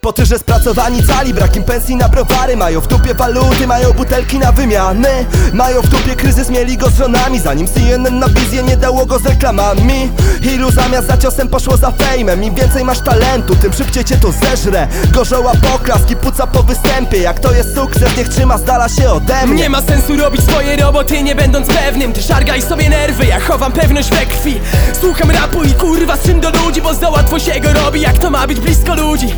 Po tyrze spracowani cali, brak im pensji na browary Mają w dupie waluty, mają butelki na wymiany. Mają w dupie kryzys, mieli go z żonami. Zanim CNN na wizję nie dało go z reklamami. Ilu zamiast za ciosem poszło za fejmem? Im więcej masz talentu, tym szybciej cię to zeżre. Gorzoła poklask i puca po występie. Jak to jest sukces, niech trzyma z dala się ode mnie. Nie ma sensu robić swoje roboty nie będąc pewnym. Ty szargaj sobie nerwy, ja chowam pewność we krwi. Słucham rapu i kurwa syn do ludzi Bo za łatwo się go robi, jak to ma być blisko ludzi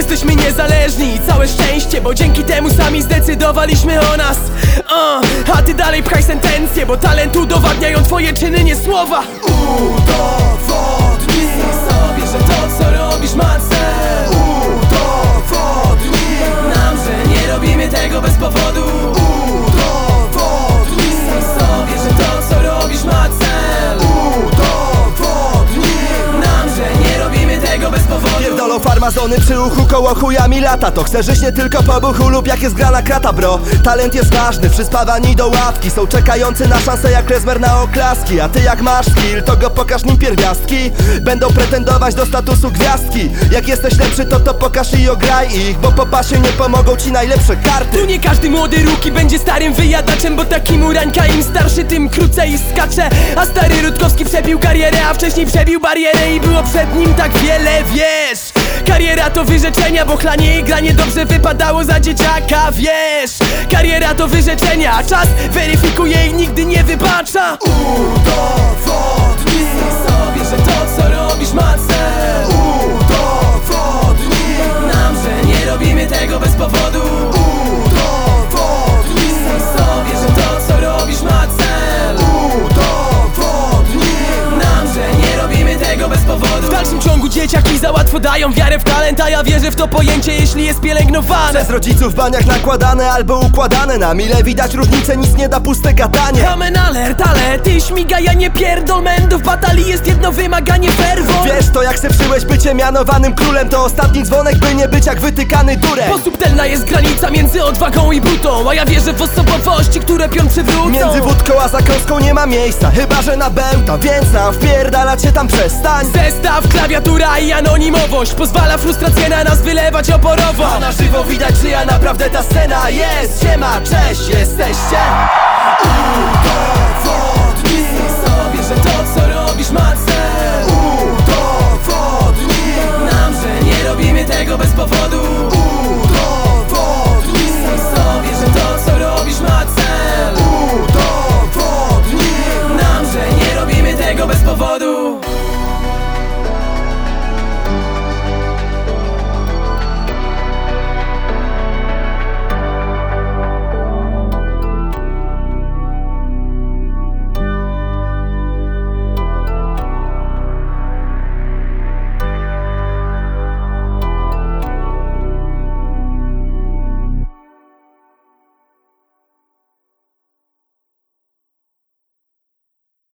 Jesteśmy niezależni. I całe szczęście Bo dzięki temu sami zdecydowaliśmy o nas. Uh, A ty dalej pchaj sentencje Bo talent udowadniają twoje czyny, nie słowa. Udowodnij sobie, że to co robisz ma cel Farmazony przy uchu koło chujami lata. To chcesz żyć nie tylko po buchu lub jak jest grana krata bro. Talent jest ważny, przyspawani do ławki. Są czekający na szansę jak Rezmer na oklaski. A ty jak masz skill, to go pokaż nim pierwiastki. Będą pretendować do statusu gwiazdki. Jak jesteś lepszy to to pokaż i ograj ich Bo po pasie nie pomogą ci najlepsze karty. Tu nie każdy młody ruki będzie starym wyjadaczem Bo taki murańka im starszy tym krócej skacze. A stary Rutkowski przebił karierę, a wcześniej przebił barierę I było przed nim tak wiele, wiesz Kariera to wyrzeczenia, bo chlanie i granie dobrze wypadało za dzieciaka, wiesz. Kariera to wyrzeczenia, czas weryfikuje i nigdy nie wybacza. Udowodnij dają wiarę w talent A ja wierzę w to pojęcie, jeśli jest pielęgnowane. Przez rodziców w baniach nakładane albo układane. Na mile widać różnicę, nic nie da puste gadanie. Amen alert, ale ty śmiga, ja nie pierdol Mendo w batalii jest jedno wymaganie ferwo Wiesz to jak sepszyłeś bycie mianowanym królem To ostatni dzwonek by nie być jak wytykany durem Bo subtelna jest granica między odwagą i butą A ja wierzę w osobowości, które pion przywrócą. Między wódką a zakąską nie ma miejsca Chyba, że na bełta, więc nam wpierdalać się tam przestań. Zestaw, klawiatura i anonimowość Pozwala frustrację na nas wylewać oporowo. A na żywo widać, czyja naprawdę ta scena jest. Siema, cześć, jesteście